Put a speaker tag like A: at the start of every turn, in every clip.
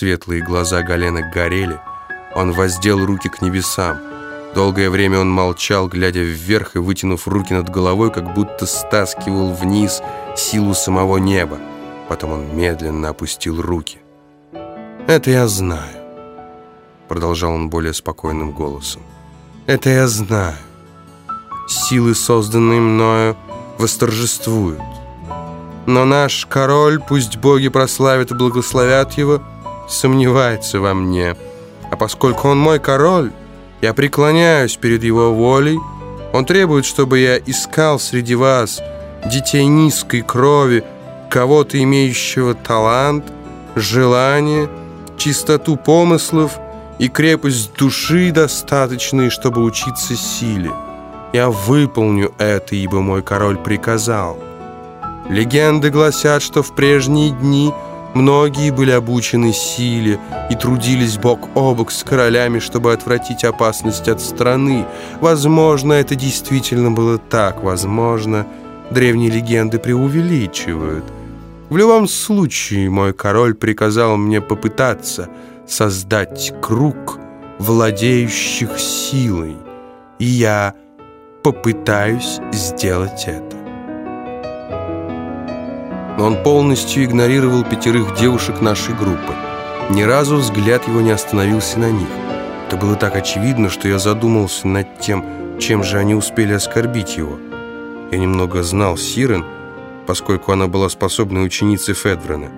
A: Светлые глаза Галена горели. Он воздел руки к небесам. Долгое время он молчал, глядя вверх и вытянув руки над головой, как будто стаскивал вниз силу самого неба. Потом он медленно опустил руки. «Это я знаю», — продолжал он более спокойным голосом. «Это я знаю. Силы, созданные мною, восторжествуют. Но наш король, пусть боги прославят и благословят его, сомневается во мне. А поскольку он мой король, я преклоняюсь перед его волей. Он требует, чтобы я искал среди вас детей низкой крови, кого-то имеющего талант, желание, чистоту помыслов и крепость души достаточные, чтобы учиться силе. Я выполню это, ибо мой король приказал. Легенды гласят, что в прежние дни многие были обучены силе и трудились бок о бок с королями, чтобы отвратить опасность от страны. Возможно, это действительно было так, возможно, древние легенды преувеличивают. В любом случае, мой король приказал мне попытаться создать круг владеющих силой, и я попытаюсь сделать это. Но он полностью игнорировал пятерых девушек нашей группы. Ни разу взгляд его не остановился на них. Это было так очевидно, что я задумался над тем, чем же они успели оскорбить его. Я немного знал Сирен, поскольку она была способной ученицей Федврена.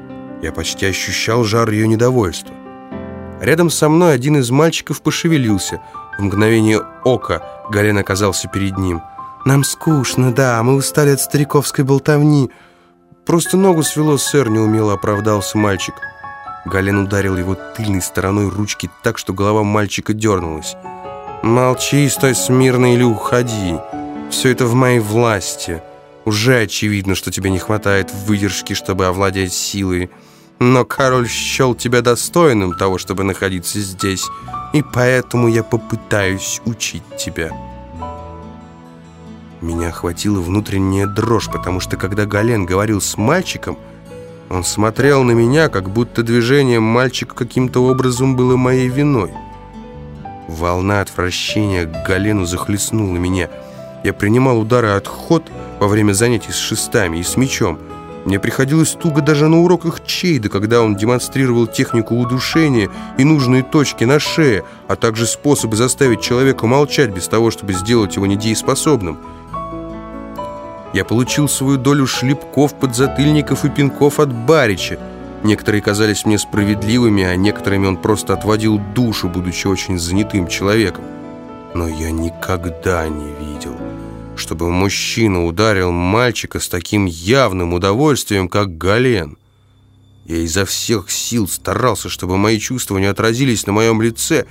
A: Я почти ощущал жар ее недовольства. Рядом со мной один из мальчиков пошевелился. В мгновение ока Гален оказался перед ним. «Нам скучно, да, мы устали от стариковской болтовни. Просто ногу свело, сэр», — неумело оправдался мальчик. Гален ударил его тыльной стороной ручки так, что голова мальчика дернулась. «Молчи, стой смирно или уходи. Все это в моей власти. Уже очевидно, что тебе не хватает выдержки, чтобы овладеть силой. Но король счел тебя достойным того, чтобы находиться здесь, и поэтому я попытаюсь учить тебя». Меня охватила внутренняя дрожь, потому что когда Гален говорил с мальчиком, он смотрел на меня, как будто движение мальчика каким-то образом было моей виной. Волна отвращения к Галену захлестнула меня. Я принимал удары отход во время занятий с шестами и с мечом. Мне приходилось туго даже на уроках Чейда, когда он демонстрировал технику удушения и нужные точки на шее, а также способы заставить человека молчать без того, чтобы сделать его недееспособным. Я получил свою долю шлепков, подзатыльников и пинков от Барича. Некоторые казались мне справедливыми, а некоторыми он просто отводил душу, будучи очень занятым человеком. Но я никогда не видел, чтобы мужчина ударил мальчика с таким явным удовольствием, как Гален. Я изо всех сил старался, чтобы мои чувства не отразились на моем лице,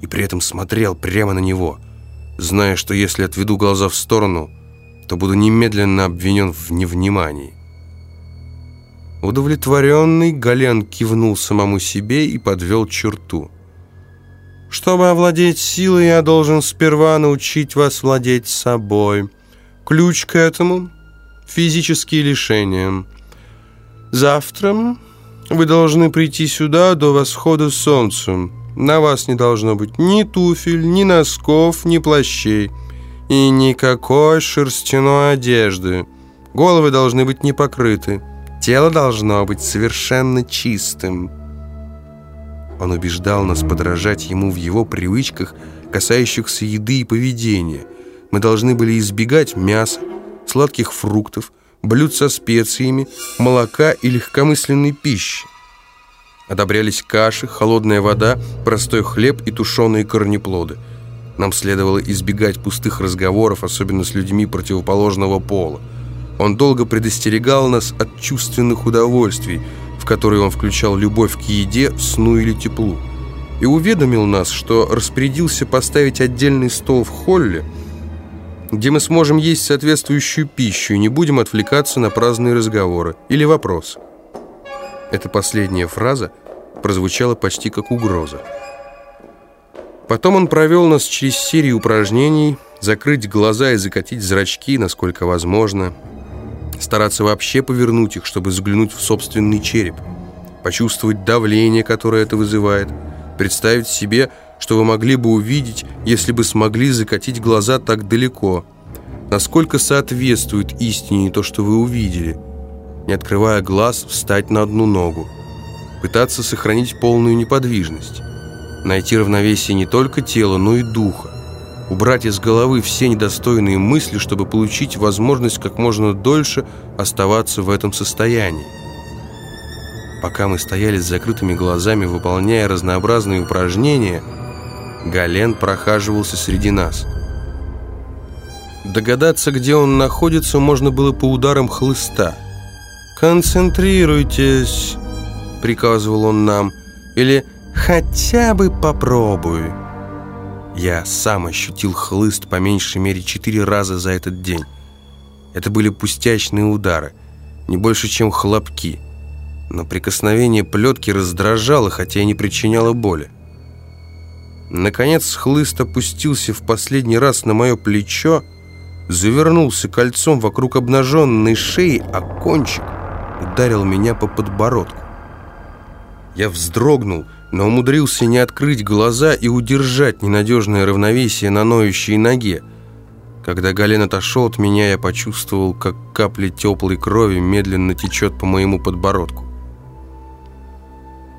A: и при этом смотрел прямо на него, зная, что если отведу глаза в сторону – то буду немедленно обвинен в невнимании. Удовлетворенный, Гален кивнул самому себе и подвел черту. «Чтобы овладеть силой, я должен сперва научить вас владеть собой. Ключ к этому — физические лишения. Завтра вы должны прийти сюда до восхода солнца. На вас не должно быть ни туфель, ни носков, ни плащей» и никакой шерстяной одежды. Головы должны быть не покрыты. Тело должно быть совершенно чистым. Он убеждал нас подражать ему в его привычках, касающихся еды и поведения. Мы должны были избегать мяса, сладких фруктов, блюд со специями, молока и легкомысленной пищи. Одобрялись каши, холодная вода, простой хлеб и тушеные корнеплоды – нам следовало избегать пустых разговоров, особенно с людьми противоположного пола. Он долго предостерегал нас от чувственных удовольствий, в которые он включал любовь к еде, сну или теплу. И уведомил нас, что распорядился поставить отдельный стол в холле, где мы сможем есть соответствующую пищу и не будем отвлекаться на праздные разговоры или вопросы. Эта последняя фраза прозвучала почти как угроза. Потом он провел нас через серию упражнений, закрыть глаза и закатить зрачки, насколько возможно, стараться вообще повернуть их, чтобы заглянуть в собственный череп. почувствовать давление, которое это вызывает, представить себе, что вы могли бы увидеть, если бы смогли закатить глаза так далеко. Насколько соответствует истине то, что вы увидели. Не открывая глаз, встать на одну ногу. Пытаться сохранить полную неподвижность. Найти равновесие не только тела, но и духа. Убрать из головы все недостойные мысли, чтобы получить возможность как можно дольше оставаться в этом состоянии. Пока мы стояли с закрытыми глазами, выполняя разнообразные упражнения, Гален прохаживался среди нас. Догадаться, где он находится, можно было по ударам хлыста. «Концентрируйтесь», — приказывал он нам, или «хотя бы попробуй». Я сам ощутил хлыст по меньшей мере четыре раза за этот день. Это были пустячные удары, не больше, чем хлопки — но прикосновение плетки раздражало, хотя и не причиняло боли. Наконец хлыст опустился в последний раз на мое плечо, завернулся кольцом вокруг обнаженной шеи, а кончик ударил меня по подбородку. Я вздрогнул, но умудрился не открыть глаза и удержать ненадежное равновесие на ноющей ноге. Когда Гален отошел от меня, я почувствовал, как капля теплой крови медленно течет по моему подбородку.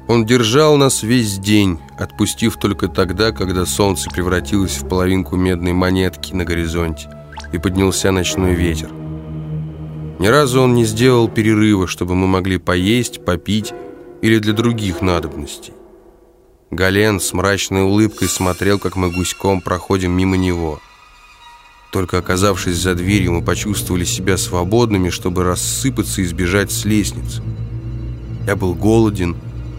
A: Он держал нас весь день, отпустив только тогда, когда солнце превратилось в половинку медной монетки на горизонте и поднялся ночной ветер. Ни разу он не сделал перерыва, чтобы мы могли поесть, попить или для других надобностей. Гален с мрачной улыбкой смотрел, как мы гуськом проходим мимо него. Только оказавшись за дверью, мы почувствовали себя свободными, чтобы рассыпаться и сбежать с лестницы. Я был голоден,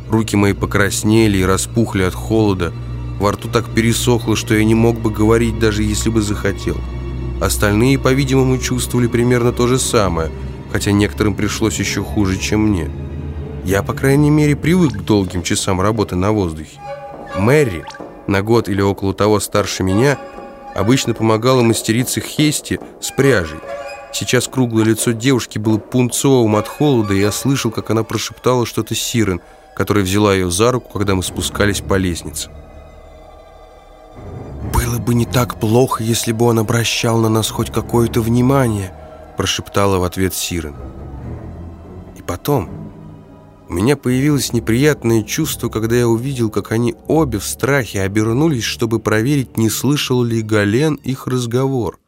A: Руки мои покраснели и распухли от холода. Во рту так пересохло, что я не мог бы говорить, даже если бы захотел. Остальные, по-видимому, чувствовали примерно то же самое, хотя некоторым пришлось еще хуже, чем мне. Я, по крайней мере, привык к долгим часам работы на воздухе. Мэри, на год или около того старше меня, обычно помогала мастерице Хести с пряжей. Сейчас круглое лицо девушки было пунцовым от холода, и я слышал, как она прошептала что-то Сирен – которая взяла ее за руку, когда мы спускались по лестнице. «Было бы не так плохо, если бы он обращал на нас хоть какое-то внимание», прошептала в ответ Сирен. И потом у меня появилось неприятное чувство, когда я увидел, как они обе в страхе обернулись, чтобы проверить, не слышал ли Гален их разговор.